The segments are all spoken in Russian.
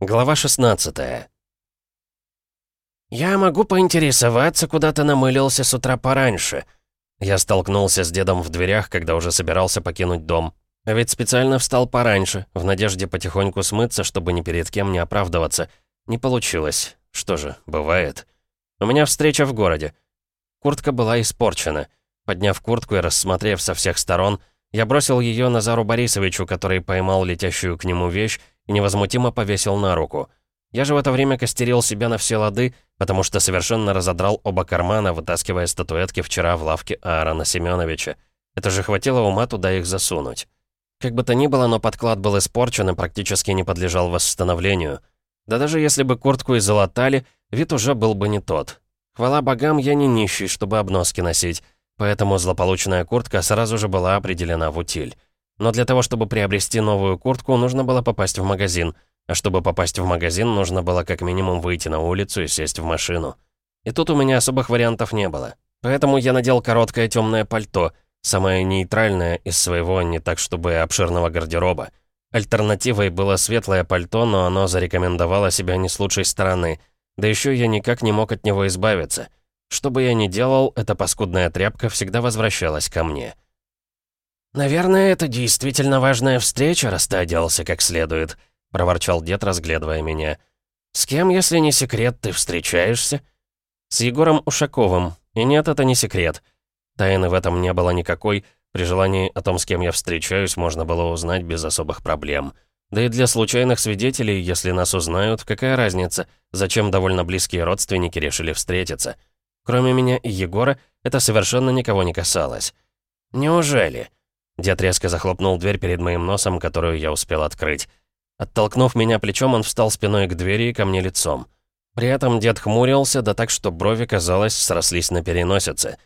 Глава 16 «Я могу поинтересоваться, куда ты намылился с утра пораньше?» Я столкнулся с дедом в дверях, когда уже собирался покинуть дом. А ведь специально встал пораньше, в надежде потихоньку смыться, чтобы ни перед кем не оправдываться. Не получилось. Что же, бывает. У меня встреча в городе. Куртка была испорчена. Подняв куртку и рассмотрев со всех сторон, я бросил ее Назару Борисовичу, который поймал летящую к нему вещь и невозмутимо повесил на руку. Я же в это время костерил себя на все лады, потому что совершенно разодрал оба кармана, вытаскивая статуэтки вчера в лавке Аарона Семеновича. Это же хватило ума туда их засунуть. Как бы то ни было, но подклад был испорчен и практически не подлежал восстановлению. Да даже если бы куртку и залатали, вид уже был бы не тот. Хвала богам, я не нищий, чтобы обноски носить, поэтому злополучная куртка сразу же была определена в утиль. Но для того, чтобы приобрести новую куртку, нужно было попасть в магазин. А чтобы попасть в магазин, нужно было как минимум выйти на улицу и сесть в машину. И тут у меня особых вариантов не было. Поэтому я надел короткое темное пальто, самое нейтральное из своего не так чтобы обширного гардероба. Альтернативой было светлое пальто, но оно зарекомендовало себя не с лучшей стороны. Да еще я никак не мог от него избавиться. Что бы я ни делал, эта паскудная тряпка всегда возвращалась ко мне. «Наверное, это действительно важная встреча, раз ты оделся как следует», — проворчал дед, разглядывая меня. «С кем, если не секрет, ты встречаешься?» «С Егором Ушаковым. И нет, это не секрет. Тайны в этом не было никакой. При желании о том, с кем я встречаюсь, можно было узнать без особых проблем. Да и для случайных свидетелей, если нас узнают, какая разница, зачем довольно близкие родственники решили встретиться. Кроме меня и Егора, это совершенно никого не касалось. «Неужели?» Дед резко захлопнул дверь перед моим носом, которую я успел открыть. Оттолкнув меня плечом, он встал спиной к двери и ко мне лицом. При этом дед хмурился, да так, что брови, казалось, срослись на переносице.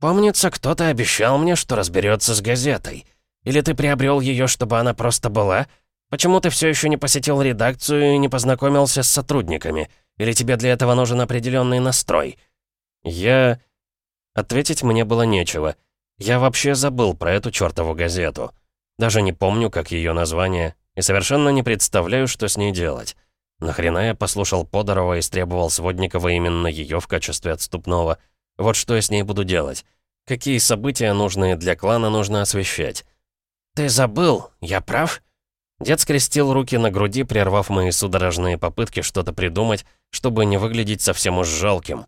«Помнится, кто-то обещал мне, что разберется с газетой. Или ты приобрел ее, чтобы она просто была? Почему ты все еще не посетил редакцию и не познакомился с сотрудниками? Или тебе для этого нужен определенный настрой?» Я... Ответить мне было нечего. Я вообще забыл про эту чертову газету. Даже не помню, как ее название, и совершенно не представляю, что с ней делать. Нахрена я послушал Подорова и истребовал Сводникова именно ее в качестве отступного? Вот что я с ней буду делать. Какие события, нужные для клана, нужно освещать? «Ты забыл, я прав?» Дед скрестил руки на груди, прервав мои судорожные попытки что-то придумать, чтобы не выглядеть совсем уж жалким.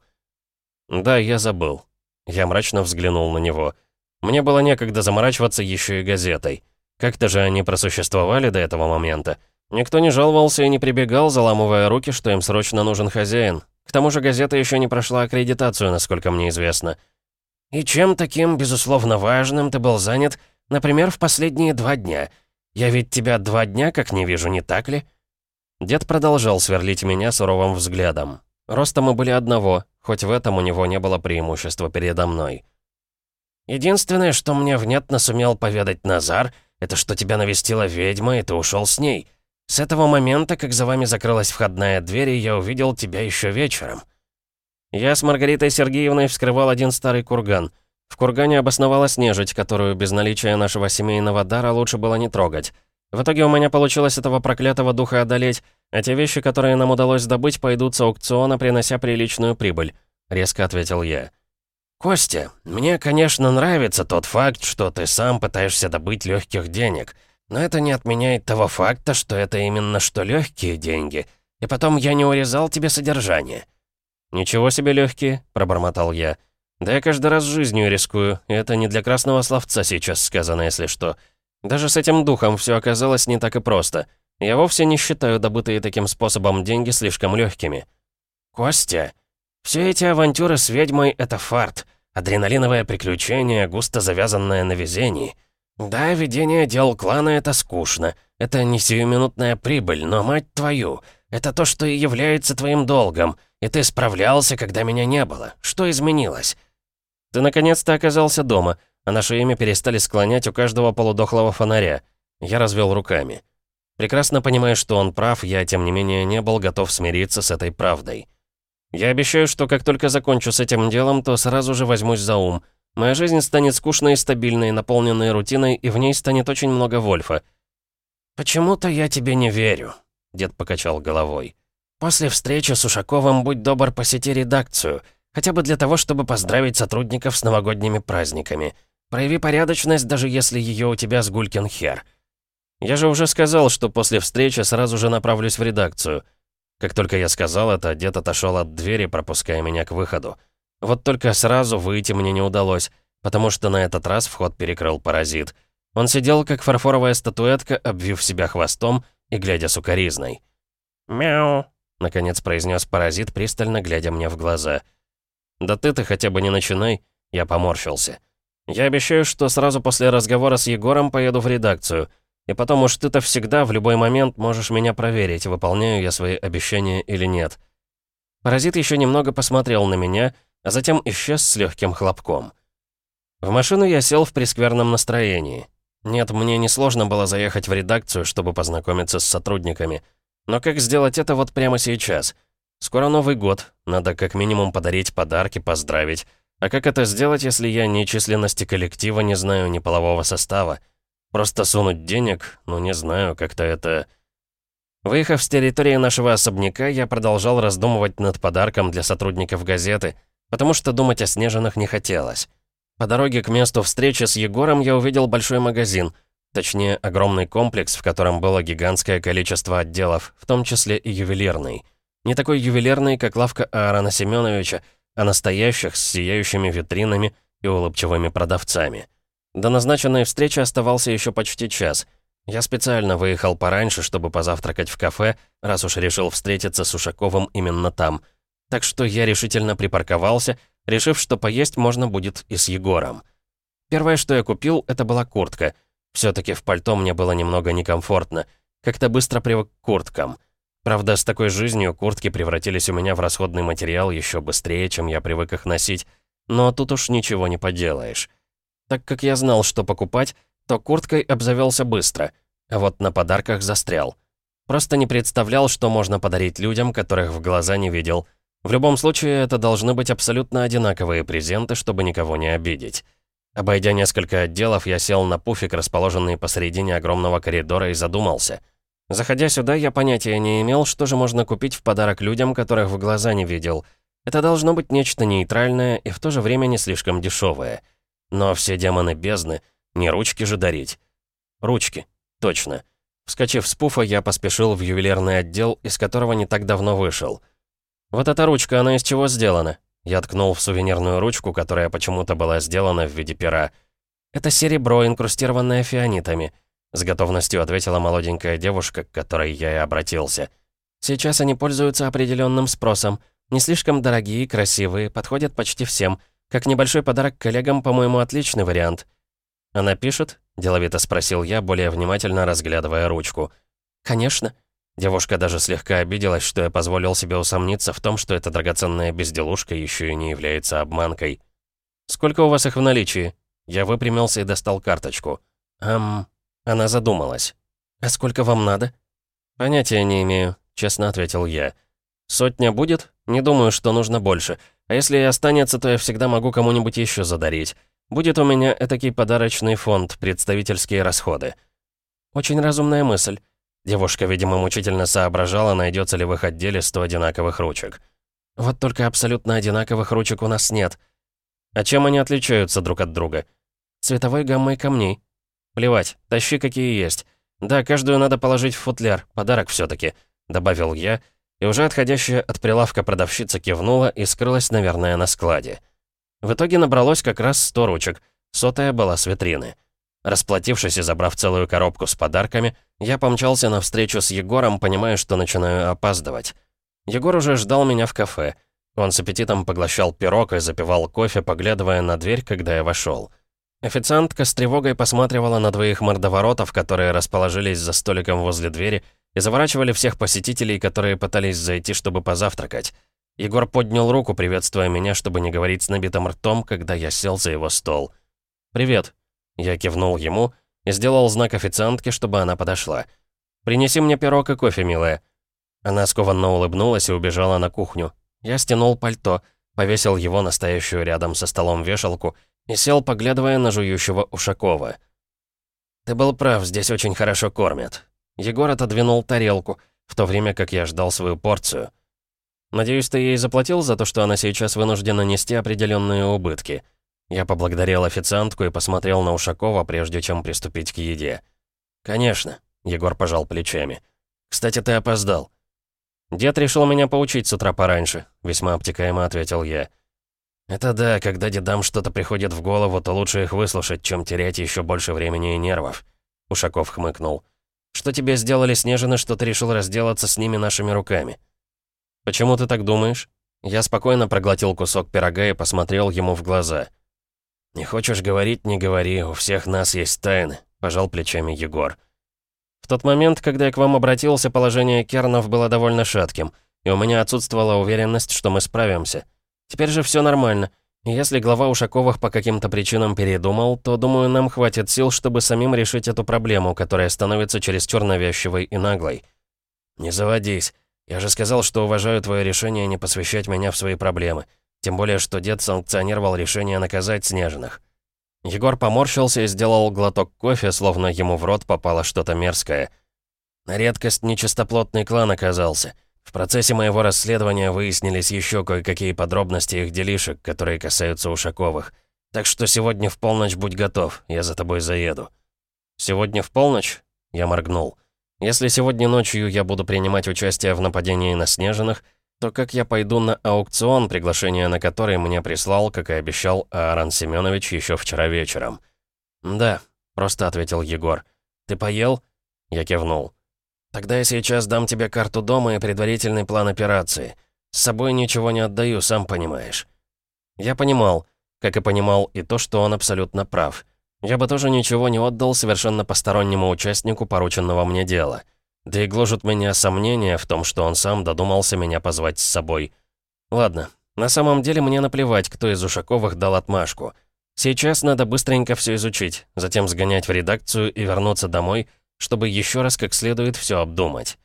«Да, я забыл». Я мрачно взглянул на него. Мне было некогда заморачиваться еще и газетой. Как-то же они просуществовали до этого момента. Никто не жаловался и не прибегал, заламывая руки, что им срочно нужен хозяин. К тому же газета еще не прошла аккредитацию, насколько мне известно. «И чем таким, безусловно, важным ты был занят, например, в последние два дня? Я ведь тебя два дня как не вижу, не так ли?» Дед продолжал сверлить меня суровым взглядом. Роста мы были одного, хоть в этом у него не было преимущества передо мной. Единственное, что мне внятно сумел поведать Назар, это что тебя навестила ведьма, и ты ушел с ней. С этого момента, как за вами закрылась входная дверь, я увидел тебя еще вечером. Я с Маргаритой Сергеевной вскрывал один старый курган. В кургане обосновалась нежить, которую без наличия нашего семейного дара лучше было не трогать. В итоге у меня получилось этого проклятого духа одолеть, а те вещи, которые нам удалось добыть, пойдут с аукциона, принося приличную прибыль», — резко ответил я. «Костя, мне, конечно, нравится тот факт, что ты сам пытаешься добыть легких денег, но это не отменяет того факта, что это именно что легкие деньги, и потом я не урезал тебе содержание». «Ничего себе легкие», — пробормотал я. «Да я каждый раз жизнью рискую, и это не для красного словца сейчас сказано, если что. Даже с этим духом все оказалось не так и просто. Я вовсе не считаю добытые таким способом деньги слишком легкими». «Костя, все эти авантюры с ведьмой — это фарт. Адреналиновое приключение, густо завязанное на везении. Да, ведение дел клана — это скучно. Это не сиюминутная прибыль, но, мать твою, это то, что и является твоим долгом. И ты справлялся, когда меня не было. Что изменилось? Ты наконец-то оказался дома, а наше имя перестали склонять у каждого полудохлого фонаря. Я развел руками. Прекрасно понимая, что он прав, я, тем не менее, не был готов смириться с этой правдой. Я обещаю, что как только закончу с этим делом, то сразу же возьмусь за ум. Моя жизнь станет скучной и стабильной, наполненной рутиной, и в ней станет очень много Вольфа. Почему-то я тебе не верю. — дед покачал головой. «После встречи с Ушаковым будь добр посети редакцию, хотя бы для того, чтобы поздравить сотрудников с новогодними праздниками. Прояви порядочность, даже если ее у тебя с Гулькин хер». «Я же уже сказал, что после встречи сразу же направлюсь в редакцию». Как только я сказал это, дед отошел от двери, пропуская меня к выходу. Вот только сразу выйти мне не удалось, потому что на этот раз вход перекрыл паразит. Он сидел, как фарфоровая статуэтка, обвив себя хвостом и глядя сукоризной. «Мяу», — наконец произнес паразит, пристально глядя мне в глаза. «Да ты-то хотя бы не начинай», — я поморщился. «Я обещаю, что сразу после разговора с Егором поеду в редакцию». И потом уж ты-то всегда в любой момент можешь меня проверить, выполняю я свои обещания или нет. Паразит еще немного посмотрел на меня, а затем исчез с легким хлопком. В машину я сел в прескверном настроении. Нет, мне несложно было заехать в редакцию, чтобы познакомиться с сотрудниками. Но как сделать это вот прямо сейчас? Скоро Новый год, надо как минимум подарить подарки, поздравить. А как это сделать, если я ни численности коллектива не знаю, ни полового состава? Просто сунуть денег? Ну, не знаю, как-то это... Выехав с территории нашего особняка, я продолжал раздумывать над подарком для сотрудников газеты, потому что думать о Снежинах не хотелось. По дороге к месту встречи с Егором я увидел большой магазин, точнее, огромный комплекс, в котором было гигантское количество отделов, в том числе и ювелирный. Не такой ювелирный, как лавка Аарона Семеновича, а настоящих, с сияющими витринами и улыбчивыми продавцами. До назначенной встречи оставался еще почти час. Я специально выехал пораньше, чтобы позавтракать в кафе, раз уж решил встретиться с Ушаковым именно там. Так что я решительно припарковался, решив, что поесть можно будет и с Егором. Первое, что я купил, это была куртка. все таки в пальто мне было немного некомфортно. Как-то быстро привык к курткам. Правда, с такой жизнью куртки превратились у меня в расходный материал еще быстрее, чем я привык их носить. Но тут уж ничего не поделаешь. Так как я знал, что покупать, то курткой обзавелся быстро, а вот на подарках застрял. Просто не представлял, что можно подарить людям, которых в глаза не видел. В любом случае, это должны быть абсолютно одинаковые презенты, чтобы никого не обидеть. Обойдя несколько отделов, я сел на пуфик, расположенный посередине огромного коридора, и задумался. Заходя сюда, я понятия не имел, что же можно купить в подарок людям, которых в глаза не видел. Это должно быть нечто нейтральное и в то же время не слишком дешевое. Но все демоны бездны, не ручки же дарить. Ручки, точно. Вскочив с пуфа, я поспешил в ювелирный отдел, из которого не так давно вышел. «Вот эта ручка, она из чего сделана?» Я ткнул в сувенирную ручку, которая почему-то была сделана в виде пера. «Это серебро, инкрустированное фианитами», — с готовностью ответила молоденькая девушка, к которой я и обратился. «Сейчас они пользуются определенным спросом. Не слишком дорогие, красивые, подходят почти всем. Как небольшой подарок коллегам, по-моему, отличный вариант. «Она пишет?» — деловито спросил я, более внимательно разглядывая ручку. «Конечно». Девушка даже слегка обиделась, что я позволил себе усомниться в том, что эта драгоценная безделушка еще и не является обманкой. «Сколько у вас их в наличии?» Я выпрямился и достал карточку. «Эм...» Она задумалась. «А сколько вам надо?» «Понятия не имею», — честно ответил я. «Сотня будет? Не думаю, что нужно больше. А если и останется, то я всегда могу кому-нибудь еще задарить. Будет у меня этакий подарочный фонд, представительские расходы». «Очень разумная мысль». Девушка, видимо, мучительно соображала, найдется ли в их отделе сто одинаковых ручек. «Вот только абсолютно одинаковых ручек у нас нет». «А чем они отличаются друг от друга?» «Цветовой гаммой камней». «Плевать, тащи какие есть. Да, каждую надо положить в футляр, подарок все таки добавил я, и уже отходящая от прилавка продавщица кивнула и скрылась, наверное, на складе. В итоге набралось как раз 100 ручек, сотая была с витрины. Расплатившись и забрав целую коробку с подарками, я помчался на встречу с Егором, понимая, что начинаю опаздывать. Егор уже ждал меня в кафе. Он с аппетитом поглощал пирог и запивал кофе, поглядывая на дверь, когда я вошел. Официантка с тревогой посматривала на двоих мордоворотов, которые расположились за столиком возле двери, и заворачивали всех посетителей, которые пытались зайти, чтобы позавтракать. Егор поднял руку, приветствуя меня, чтобы не говорить с набитым ртом, когда я сел за его стол. «Привет». Я кивнул ему и сделал знак официантке, чтобы она подошла. «Принеси мне пирог и кофе, милая». Она скованно улыбнулась и убежала на кухню. Я стянул пальто, повесил его на стоящую рядом со столом вешалку и сел, поглядывая на жующего Ушакова. «Ты был прав, здесь очень хорошо кормят. Егор отодвинул тарелку. в то время как я ждал свою порцию. Надеюсь, ты ей заплатил за то, что она сейчас вынуждена нести определенные убытки. Я поблагодарил официантку и посмотрел на Ушакова, прежде чем приступить к еде. «Конечно», — Егор пожал плечами. «Кстати, ты опоздал». «Дед решил меня поучить с утра пораньше», — весьма обтекаемо ответил я. «Это да, когда дедам что-то приходит в голову, то лучше их выслушать, чем терять еще больше времени и нервов», — Ушаков хмыкнул. «Что тебе сделали Снежины, что ты решил разделаться с ними нашими руками?» «Почему ты так думаешь?» Я спокойно проглотил кусок пирога и посмотрел ему в глаза. «Не хочешь говорить, не говори, у всех нас есть тайны», — пожал плечами Егор. «В тот момент, когда я к вам обратился, положение Кернов было довольно шатким, и у меня отсутствовала уверенность, что мы справимся. Теперь же все нормально. Если глава Ушаковых по каким-то причинам передумал, то, думаю, нам хватит сил, чтобы самим решить эту проблему, которая становится чересчур навязчивой и наглой. Не заводись. Я же сказал, что уважаю твое решение не посвящать меня в свои проблемы. Тем более, что дед санкционировал решение наказать Снежных. Егор поморщился и сделал глоток кофе, словно ему в рот попало что-то мерзкое. На редкость нечистоплотный клан оказался — в процессе моего расследования выяснились еще кое-какие подробности их делишек, которые касаются Ушаковых. Так что сегодня в полночь будь готов, я за тобой заеду». «Сегодня в полночь?» Я моргнул. «Если сегодня ночью я буду принимать участие в нападении на Снежинах, то как я пойду на аукцион, приглашение на который мне прислал, как и обещал Аарон Семенович еще вчера вечером?» «Да», — просто ответил Егор. «Ты поел?» Я кивнул. «Тогда я сейчас дам тебе карту дома и предварительный план операции. С собой ничего не отдаю, сам понимаешь». Я понимал, как и понимал и то, что он абсолютно прав. Я бы тоже ничего не отдал совершенно постороннему участнику порученного мне дела. Да и гложут меня сомнения в том, что он сам додумался меня позвать с собой. Ладно, на самом деле мне наплевать, кто из Ушаковых дал отмашку. Сейчас надо быстренько все изучить, затем сгонять в редакцию и вернуться домой — чтобы еще раз как следует все обдумать.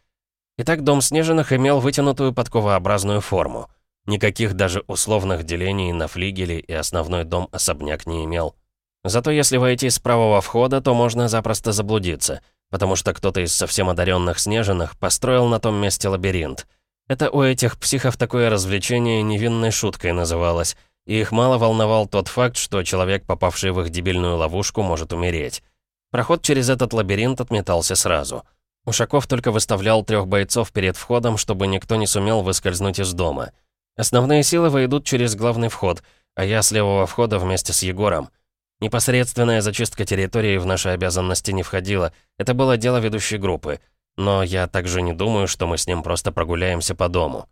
Итак, дом Снежиных имел вытянутую подковообразную форму. Никаких даже условных делений на флигеле и основной дом-особняк не имел. Зато если войти с правого входа, то можно запросто заблудиться, потому что кто-то из совсем одаренных Снежиных построил на том месте лабиринт. Это у этих психов такое развлечение невинной шуткой называлось, и их мало волновал тот факт, что человек, попавший в их дебильную ловушку, может умереть. Проход через этот лабиринт отметался сразу. Ушаков только выставлял трех бойцов перед входом, чтобы никто не сумел выскользнуть из дома. Основные силы выйдут через главный вход, а я с левого входа вместе с Егором. Непосредственная зачистка территории в наши обязанности не входила, это было дело ведущей группы. Но я также не думаю, что мы с ним просто прогуляемся по дому.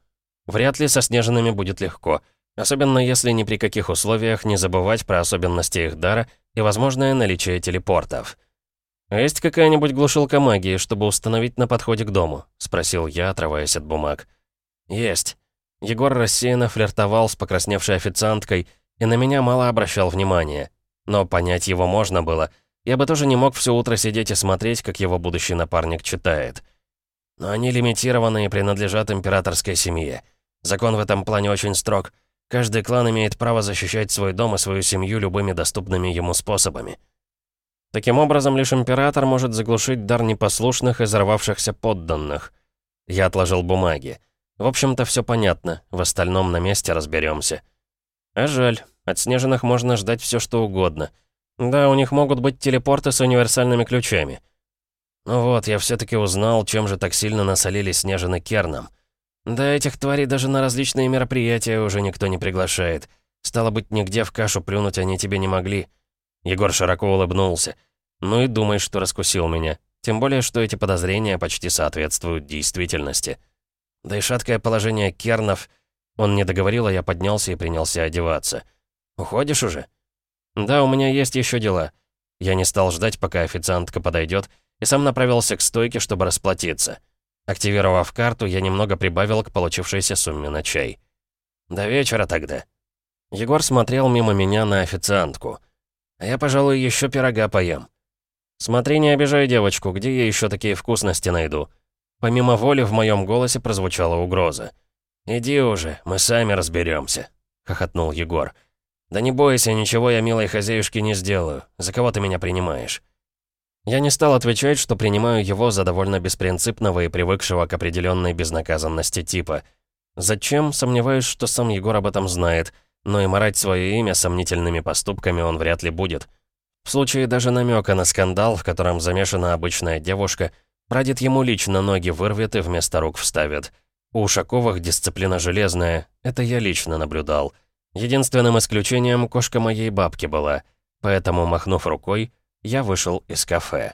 Вряд ли со снежными будет легко, особенно если ни при каких условиях не забывать про особенности их дара и возможное наличие телепортов. «А есть какая-нибудь глушилка магии, чтобы установить на подходе к дому?» — спросил я, отрываясь от бумаг. «Есть». Егор рассеянно флиртовал с покрасневшей официанткой и на меня мало обращал внимания. Но понять его можно было. Я бы тоже не мог все утро сидеть и смотреть, как его будущий напарник читает. Но они лимитированы и принадлежат императорской семье. Закон в этом плане очень строг. Каждый клан имеет право защищать свой дом и свою семью любыми доступными ему способами. Таким образом, лишь император может заглушить дар непослушных и взорвавшихся подданных. Я отложил бумаги. В общем-то, все понятно, в остальном на месте разберемся. А жаль, от снежных можно ждать все что угодно. Да, у них могут быть телепорты с универсальными ключами. Ну вот, я все таки узнал, чем же так сильно насолили Снежины Керном. Да, этих тварей даже на различные мероприятия уже никто не приглашает. Стало быть, нигде в кашу плюнуть они тебе не могли. Егор широко улыбнулся. «Ну и думай, что раскусил меня. Тем более, что эти подозрения почти соответствуют действительности. Да и шаткое положение Кернов...» Он не договорил, а я поднялся и принялся одеваться. «Уходишь уже?» «Да, у меня есть еще дела». Я не стал ждать, пока официантка подойдет, и сам направился к стойке, чтобы расплатиться. Активировав карту, я немного прибавил к получившейся сумме на чай. «До вечера тогда». Егор смотрел мимо меня на официантку — а я, пожалуй, еще пирога поем. Смотри, не обижай девочку, где я еще такие вкусности найду? Помимо воли в моем голосе прозвучала угроза. «Иди уже, мы сами разберемся, хохотнул Егор. «Да не бойся, ничего я милой хозяюшке не сделаю. За кого ты меня принимаешь?» Я не стал отвечать, что принимаю его за довольно беспринципного и привыкшего к определенной безнаказанности типа. Зачем, сомневаюсь, что сам Егор об этом знает, но и марать свое имя сомнительными поступками он вряд ли будет. В случае даже намека на скандал, в котором замешана обычная девушка, прадед ему лично ноги вырвет и вместо рук вставит. У Ушаковых дисциплина железная, это я лично наблюдал. Единственным исключением кошка моей бабки была, поэтому, махнув рукой, я вышел из кафе.